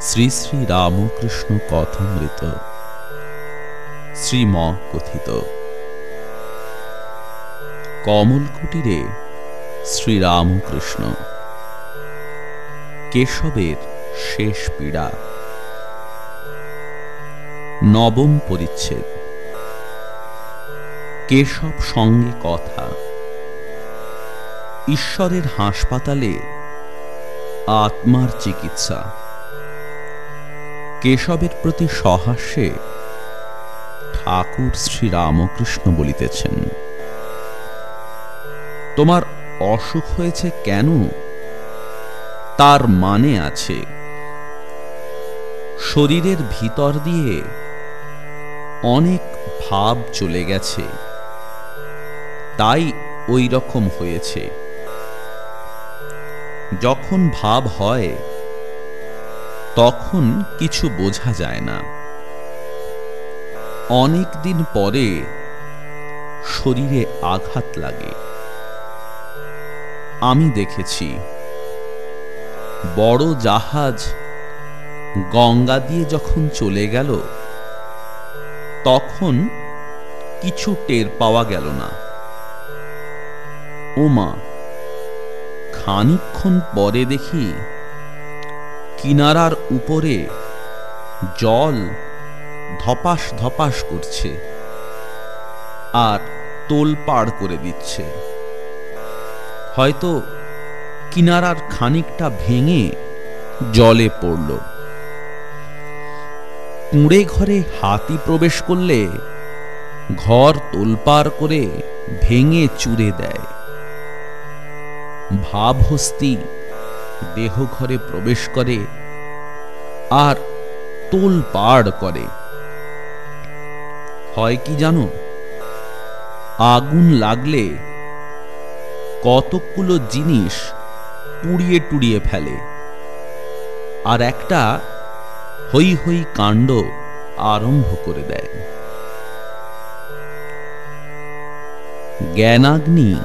শ্রী শ্রী রামকৃষ্ণ কথামৃত। শ্রীম কথিত কমল কুটিরে শ্রীরামকৃষ্ণ। কেশবের শেষ পীড়া। নবম পরিচ্ছেদ। কেশব সঙ্গে কথা। ঈশ্বরের হাসপাতালে আত্মার চিকিৎসা। কেশবের প্রতি সহাস্যে ঠাকুর শ্রীরামকৃষ্ণ বলিতেছেন, তোমার অসুখ হয়েছে কেন? তার মানে আছে, শরীরের ভিতর দিয়ে অনেক ভাব চলে গেছে, তাই ওই রকম হয়েছে। যখন ভাব হয় তখন কিছু বোঝা যায় না। অনেক দিন পরে শরীরে আঘাত লাগে। আমি দেখেছি, বড় জাহাজ গঙ্গা দিয়ে যখন চলে গেল, তখন কিছু টের পাওয়া গেল না। ওমা খানিক্ষণ পরে দেখি কিনারার উপরে জল ধপাস ধপাস করছে আর তোলপাড় করে দিচ্ছে। হয়তো কিনারার খানিকটা ভেঙে জলে পড়ল। কুঁড়ে ঘরে হাতি প্রবেশ করলে ঘর তোলপাড় করে ভেঙে চুরে দেয়। ভাবহস্তি দেহ ঘরে প্রবেশ করে আর তোল পাড় করে। হয় কি জানো? আগুন লাগলে কতকগুলো জিনিস পুড়িয়ে টুড়িয়ে ফেলে। আর একটা হই হই কাণ্ড আরম্ভ করে দেয়। জ্ঞানাগ্নি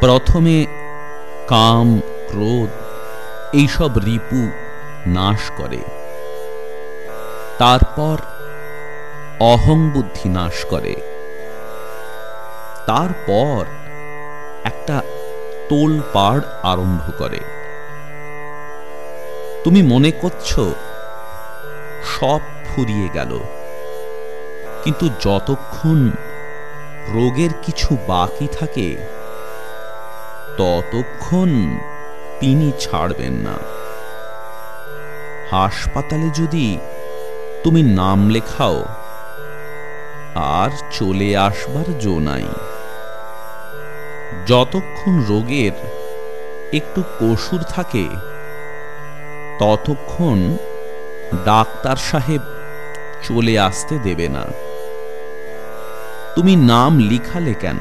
প্রথমে কাম ক্রোধ, এইসব রিপু নাশ করে। তারপর অহং বুদ্ধি নাশ করে। তারপর একটা তোলপাড় আরম্ভ করে। তুমি মনে করছ, সব ফুরিয়ে গেল। কিন্তু যতক্ষণ রোগের কিছু বাকি থাকে, ততক্ষণ তিনি ছাড়বেন না। হাসপাতালে যদি তুমি নাম লেখাও, আর চলে আসবার জো নাই। যতক্ষণ রোগের একটু কসুর থাকে, ততক্ষণ ডাক্তার সাহেব চলে আসতে দেবে না। তুমি নাম লিখালে কেন?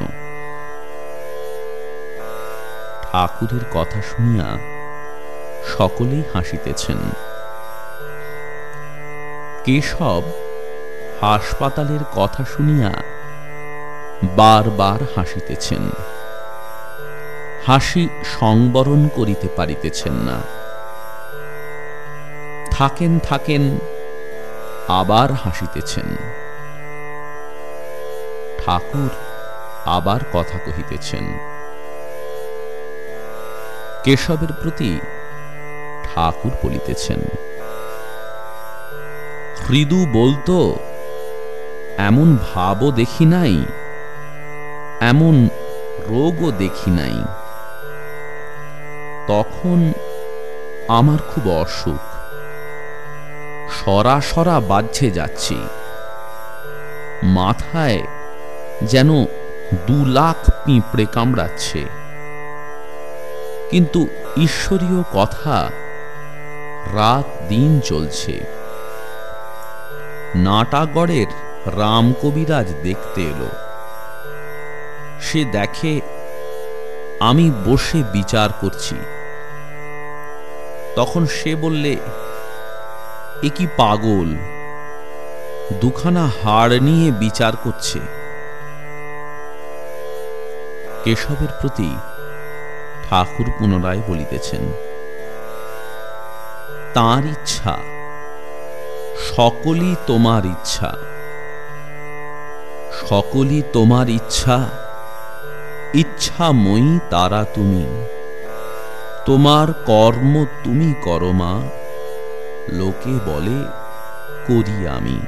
ঠাকুরের কথা শুনিয়া সকলেই হাসিতেছেন। কেশব হাসপাতালের কথা শুনিয়া বারবার হাসিতেছেন। হাসি সংবরণ করিতে পারিতেছেন না। থাকেন থাকেন, আবার হাসিতেছেন। ঠাকুর আবার কথা কহিতেছেন। কেশবের প্রতি ঠাকুর বলিতেছেন, হৃদু বলতো, এমন ভাবও দেখি নাই, এমন রোগও দেখি নাই। তখন আমার খুব অসুখ সরা সরা বাজছে যাচ্ছি। মাথায় যেন দু লাখ পিঁপড়ে কামড়াচ্ছে। কিন্তু ঈশ্বরীয় কথা রাত দিন চলছে। নাটাগড়ের রাম কবিরাজ দেখতে এলো। সে দেখে, আমি বসে বিচার করছি। তখন সে বললে, এ কি পাগল? দুখানা হাড় নিয়ে বিচার করছে। কেশবের প্রতি ঠাকুর পুনরায় বলিতেছেন, তাঁর ইচ্ছা, সকলই তোমার ইচ্ছা, সকলই তোমার ইচ্ছা, ইচ্ছাময়ী তারা তুমি, তোমার কর্ম তুমি করো মা, লোকে বলে, করি আমি।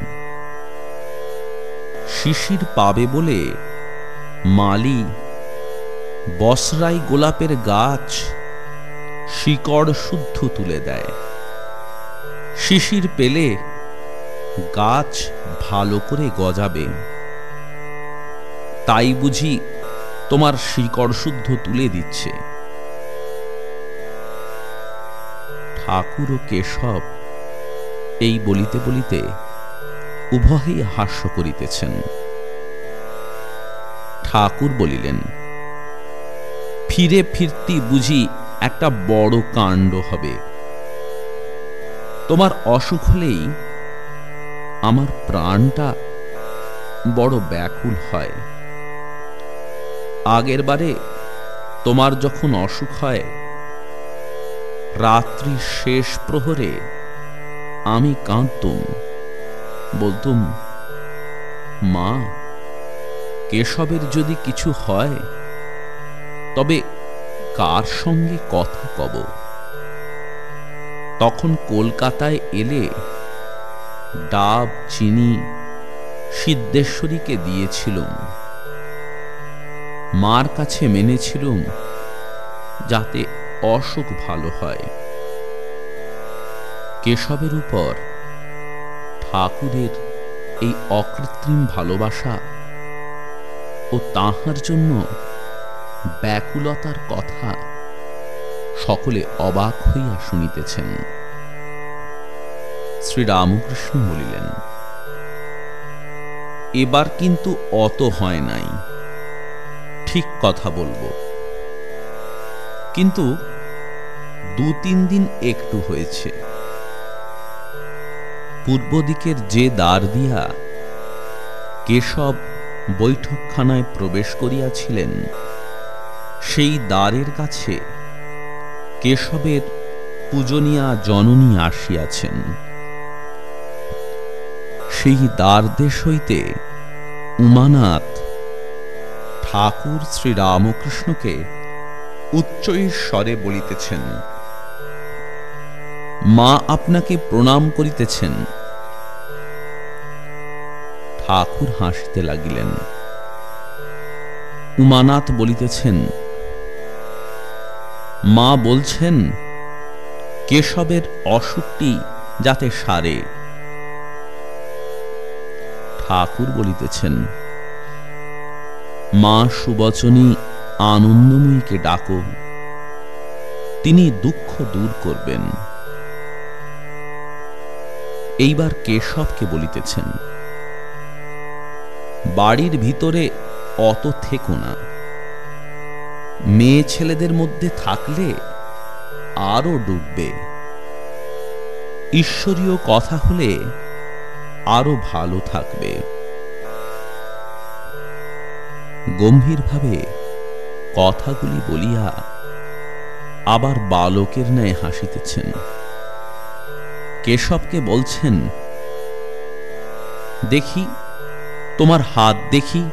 শিশির পাবে বলে মালি বসরাই গোলাপের গাছ শিকড় শুদ্ধ তুলে দেয়। শিশির পেলে গাছ ভালো করে গজাবে। তাই বুঝি তোমার শিকড় শুদ্ধ তুলে দিচ্ছে। ঠাকুর ও কেশব এই বলিতে বলিতে উভয়েই হাস্য করিতেছেন। ঠাকুর বলিলেন ফিরে ফিরতি বুঝি একটা বড় কাণ্ড হবে। তোমার অসুখ হলেই আমার প্রাণটা বড় ব্যাকুল হয়। আগের বারে তোমার যখন অসুখ হয় রাত্রি শেষ প্রহরে আমি কাঁদতুম, বলতুম, মা, কেশবের যদি কিছু হয় তবে কার সঙ্গে কথা কব? তখন কলকাতায় এলে ডাব, চিনি, সিদ্ধেশ্বরীকে দিয়েছিলুম। মার কাছে মেনেছিলুম যাতে অসুখ ভালো হয়। কেশবের উপর ঠাকুরের এই অকৃত্রিম ভালোবাসা ও তাহার জন্য ব্যাকুলতার কথা সকলে অবাক হইয়া শুনিতেছেন। শ্রীরামকৃষ্ণ বলিলেন, এবার কিন্তু অত হয় নাই, ঠিক কথা বলব। কিন্তু দু তিন দিন একটু হয়েছে। পূর্ব দিকের যে দ্বার দিয়া কেশব বৈঠকখানায় প্রবেশ করিয়াছিলেন সেই দ্বারের কাছে কেশবের পূজনীয়া জননী আসিয়াছেন। সেই দ্বার দেশ হইতে উমানাথ ঠাকুর শ্রীরামকৃষ্ণকে উচ্চ স্বরে বলিতেছেন, মা আপনাকে প্রণাম করিতেছেন। ঠাকুর হাসিতে লাগিলেন। উমানাথ বলিতেছেন মা বলছেন, কেশবের অসুখটি যাতে সারে। ঠাকুর বলিতেছেন, মা সুবচনী আনন্দময়ীকে ডাকো, তিনি দুঃখ দূর করবেন। এইবার কেশবকে বলিতেছেন, বাড়ির ভিতরে অত থেকো না। মেয়ে ছেলেদের মধ্যে থাকলে আরও ডুববে। ঈশ্বরীয় কথা হলে আরও ভালো থাকবে। গম্ভীরভাবে কথাগুলি বলিয়া আবার বালকের ন্যায় হাসিতেছেন। কেশবকে বলছেন, দেখি, তোমার হাত দেখি।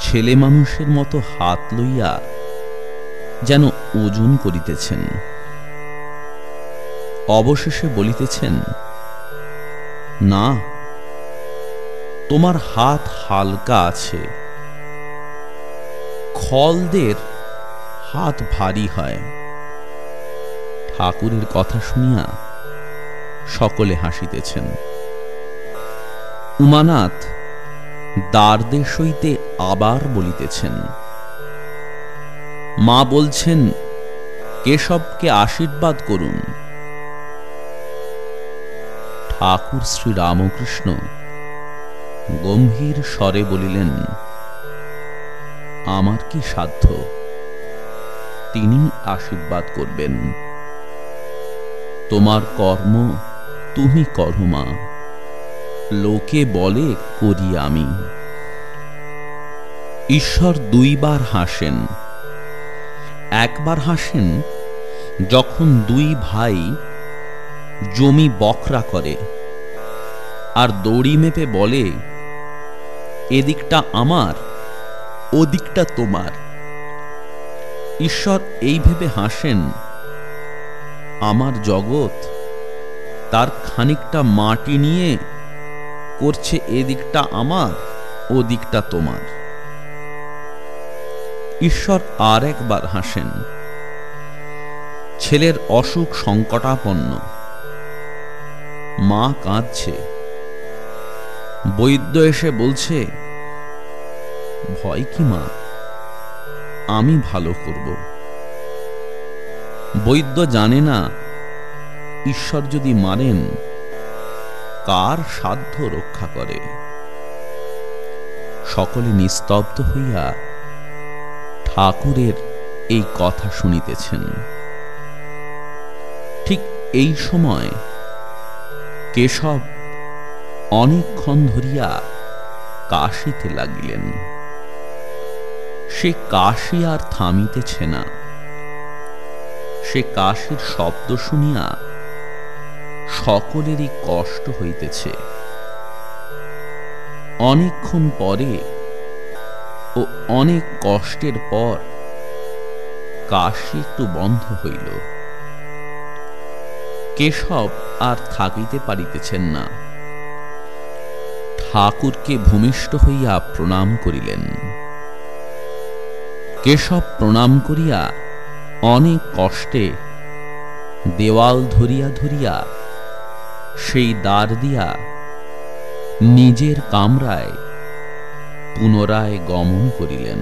ছেলে মানুষের মতো হাত লইয়া যেন ওজন করিতেছেন। অবশেষে বলিতেছেন, না, তোমার হাত হালকা আছে। খলদের হাত ভারী হয়। ঠাকুরের কথা শুনিয়া সকলে হাসিতেছেন। উমানাথ দ্বারদেশ হইতে আবার বলিতেছেন, মা বলছেন, কেশবকে আশীর্বাদ করুন। ঠাকুর শ্রী রামকৃষ্ণ গম্ভীর স্বরে বলিলেন, আমার কি সাধ্য? তিনি আশীর্বাদ করবেন। তোমার কর্ম তুমি করো মা। লোকে বলে, করি আমি। ঈশ্বর দুইবার হাসেন। একবার হাসেন, যখন দুই ভাই জমি বখরা করে, আর দড়ি মেপে বলে, এদিকটা আমার, ওদিকটা তোমার। ঈশ্বর এই ভেবে হাসেন, আমার জগৎ তার খানিকটা মাটি নিয়ে করছে এদিকটা আমার ওদিকটা তোমার। ঈশ্বর আর একবার হাসেন। ছেলের অসুখ সংকটাপন্ন। মা কাঁদছে। বৈদ্য এসে বলছে, ভয় কি মা? আমি ভালো করব। বৈদ্য জানে না, ঈশ্বর যদি মারেন কার সাধ্য রক্ষা করে? সকলে নিস্তব্ধ হইয়া ঠাকুরের এই কথা শুনিতেছেন। ঠিক এই সময় কেশব অনেকক্ষণ ধরিয়া কাশিতে লাগিলেন। সে কাশি আর থামিতেছে না। সে কাশির শব্দ শুনিয়া সকলেরই কষ্ট হইতেছে। অনেকক্ষণ পরে ও অনেক কষ্টের পর কাশি একটু বন্ধ হইল। কেশব আর থাকিতে পারিতেছেন না। ঠাকুরকে ভূমিষ্ঠ হইয়া প্রণাম করিলেন। কেশব প্রণাম করিয়া অনেক কষ্টে দেওয়াল ধরিয়া ধরিয়া সেই দ্বার দিয়া নিজের কামরায় পুনরায় গমন করিলেন।